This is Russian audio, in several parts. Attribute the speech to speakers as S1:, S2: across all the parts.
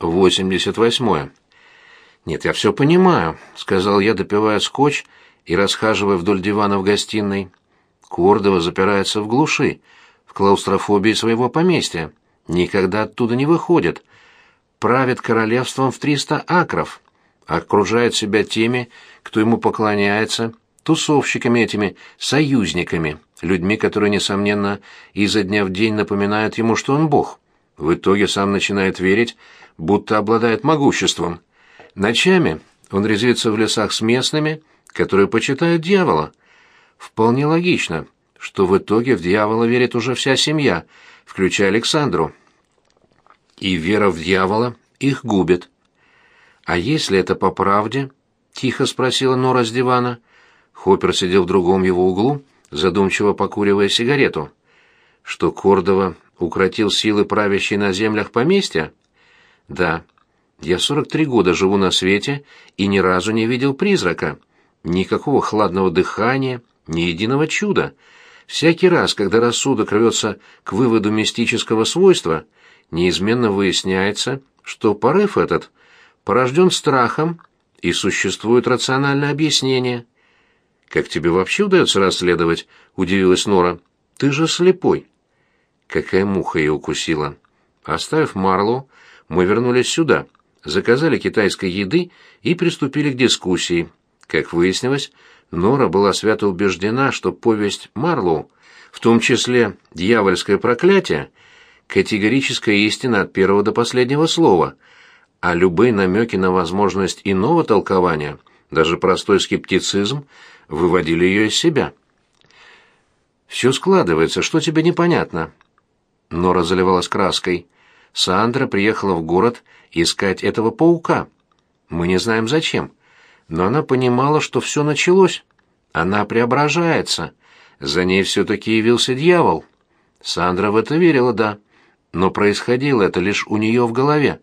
S1: 88-е. «Нет, я все понимаю», — сказал я, допивая скотч и расхаживая вдоль дивана в гостиной. Кордова запирается в глуши, в клаустрофобии своего поместья. Никогда оттуда не выходит. Правит королевством в триста акров. Окружает себя теми, кто ему поклоняется, тусовщиками этими, союзниками, людьми, которые, несомненно, изо дня в день напоминают ему, что он бог. В итоге сам начинает верить, будто обладает могуществом. Ночами он резвится в лесах с местными, которые почитают дьявола. Вполне логично, что в итоге в дьявола верит уже вся семья, включая Александру. И вера в дьявола их губит. «А если это по правде?» — тихо спросила Нора с дивана. Хоппер сидел в другом его углу, задумчиво покуривая сигарету. «Что Кордова укротил силы правящей на землях поместья?» «Да. Я сорок три года живу на свете и ни разу не видел призрака. Никакого хладного дыхания, ни единого чуда. Всякий раз, когда рассудок рвется к выводу мистического свойства, неизменно выясняется, что порыв этот порожден страхом и существует рациональное объяснение. «Как тебе вообще удается расследовать?» — удивилась Нора. «Ты же слепой». Какая муха ее укусила. Оставив Марло, мы вернулись сюда, заказали китайской еды и приступили к дискуссии. Как выяснилось, Нора была свято убеждена, что повесть Марлоу, в том числе «Дьявольское проклятие», категорическая истина от первого до последнего слова, а любые намеки на возможность иного толкования, даже простой скептицизм, выводили ее из себя. «Все складывается, что тебе непонятно?» Нора заливалась краской. Сандра приехала в город искать этого паука. Мы не знаем зачем но она понимала, что все началось. Она преображается. За ней все-таки явился дьявол. Сандра в это верила, да. Но происходило это лишь у нее в голове.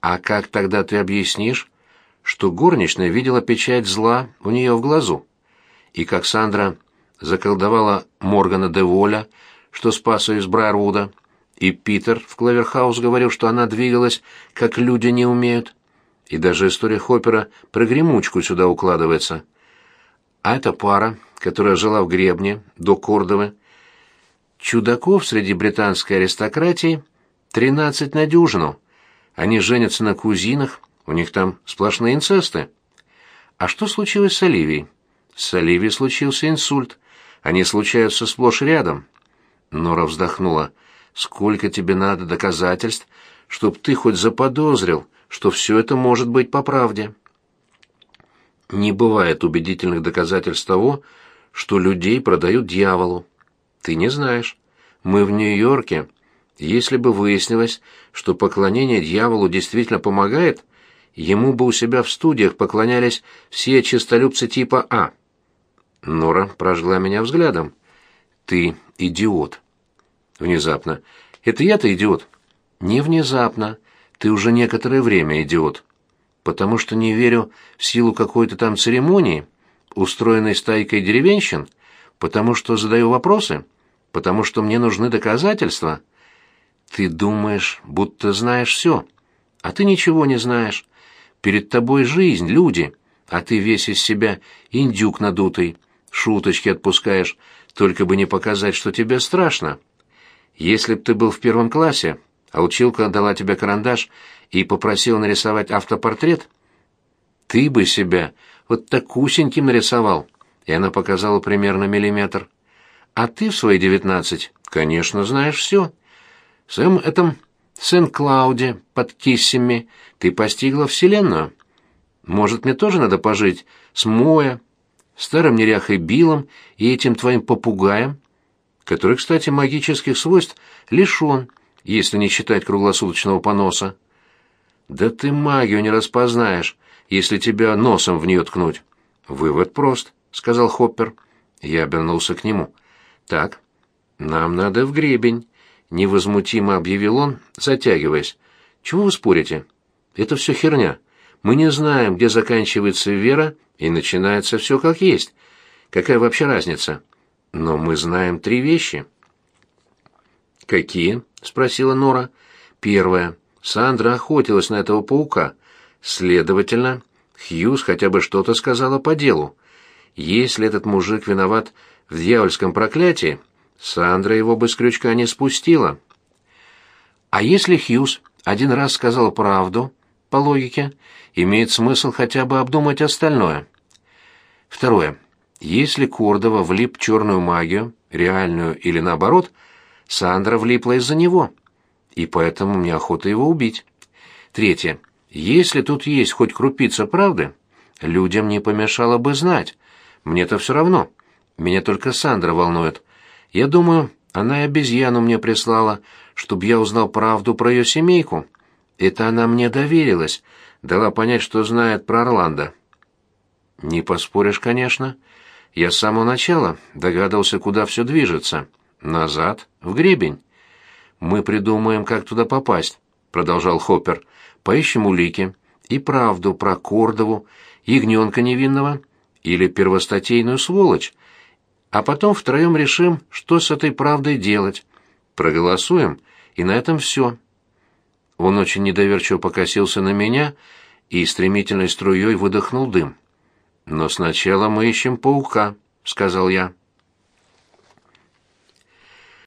S1: А как тогда ты объяснишь, что горничная видела печать зла у нее в глазу? И как Сандра заколдовала Моргана де Воля, что спас ее из Брайервуда, и Питер в Клаверхаус говорил, что она двигалась, как люди не умеют. И даже история Хоппера про гремучку сюда укладывается. А эта пара, которая жила в Гребне до Кордовы, чудаков среди британской аристократии тринадцать на дюжину. Они женятся на кузинах, у них там сплошные инцесты. А что случилось с Оливией? С Оливией случился инсульт. Они случаются сплошь рядом. Нора вздохнула. Сколько тебе надо доказательств, чтоб ты хоть заподозрил, что все это может быть по правде. Не бывает убедительных доказательств того, что людей продают дьяволу. Ты не знаешь. Мы в Нью-Йорке. Если бы выяснилось, что поклонение дьяволу действительно помогает, ему бы у себя в студиях поклонялись все чистолюбцы типа А. Нора прожгла меня взглядом. Ты идиот. Внезапно. Это я-то идиот? Не внезапно. Ты уже некоторое время идиот. Потому что не верю в силу какой-то там церемонии, устроенной стайкой деревенщин, потому что задаю вопросы, потому что мне нужны доказательства. Ты думаешь, будто знаешь все, а ты ничего не знаешь. Перед тобой жизнь, люди, а ты весь из себя индюк надутый, шуточки отпускаешь, только бы не показать, что тебе страшно. Если б ты был в первом классе, а училка дала тебе карандаш и попросила нарисовать автопортрет, ты бы себя вот такусеньким нарисовал, и она показала примерно миллиметр. А ты в свои девятнадцать, конечно, знаешь все. В своем этом Сен-Клауде под Киссами ты постигла Вселенную. Может, мне тоже надо пожить с Моя, старым неряхой Биллом и этим твоим попугаем, который, кстати, магических свойств лишен, если не считать круглосуточного поноса. Да ты магию не распознаешь, если тебя носом в нее ткнуть. Вывод прост, сказал Хоппер. Я обернулся к нему. Так, нам надо в гребень, невозмутимо объявил он, затягиваясь. Чего вы спорите? Это все херня. Мы не знаем, где заканчивается вера и начинается все как есть. Какая вообще разница? Но мы знаем три вещи. Какие? спросила Нора. Первое. Сандра охотилась на этого паука. Следовательно, Хьюз хотя бы что-то сказала по делу. Если этот мужик виноват в дьявольском проклятии, Сандра его бы с крючка не спустила. А если Хьюз один раз сказал правду, по логике, имеет смысл хотя бы обдумать остальное. Второе. Если Кордова влип черную магию, реальную или наоборот, Сандра влипла из-за него, и поэтому мне охота его убить. Третье. Если тут есть хоть крупица правды, людям не помешало бы знать. Мне-то все равно. Меня только Сандра волнует. Я думаю, она и обезьяну мне прислала, чтобы я узнал правду про ее семейку. Это она мне доверилась, дала понять, что знает про Орландо. Не поспоришь, конечно. Я с самого начала догадывался, куда все движется. Назад, в гребень. Мы придумаем, как туда попасть, продолжал Хоппер. Поищем улики и правду про Кордову, ягненка невинного или первостатейную сволочь, а потом втроем решим, что с этой правдой делать. Проголосуем, и на этом все. Он очень недоверчиво покосился на меня и стремительной струей выдохнул дым. «Но сначала мы ищем паука», — сказал я.